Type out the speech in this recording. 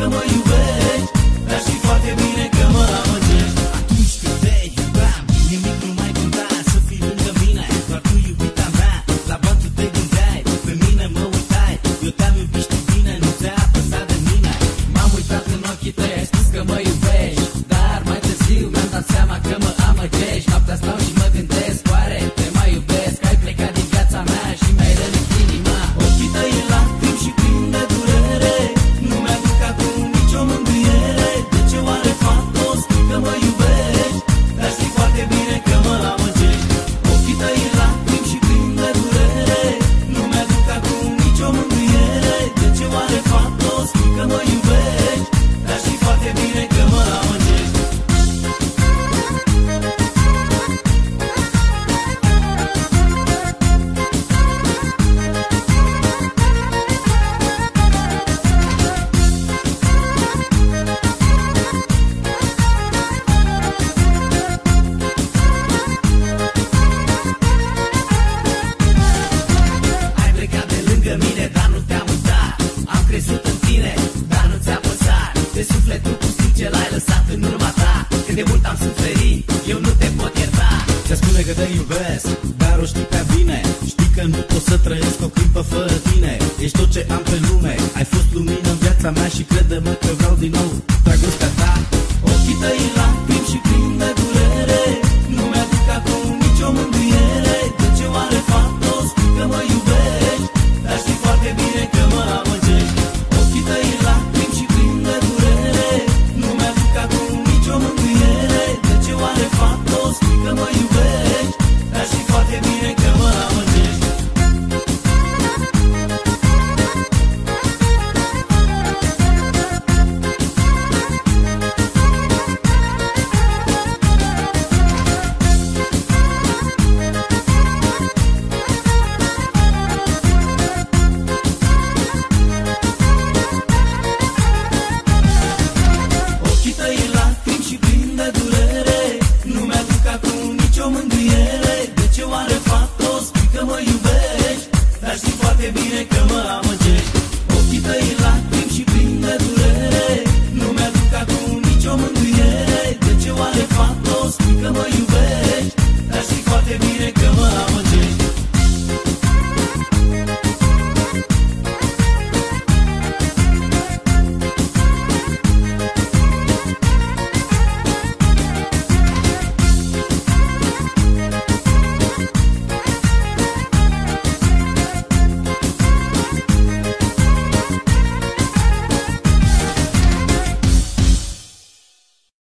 kama you crezut în tine, dar nu ți-a păsat. De sufletul cu ce l-ai lăsat în urma ta. Când de mult am suferit, eu nu te pot ierta. Ți-a spune că te iubesc, dar o știi prea bine. Știi că nu pot să trăiesc o clipă fără tine. Ești tot ce am pe lume, ai fost lumină în viața mea Și crede-mă că vreau din nou dragostea ta. Ochii tăi lacrimi și plin de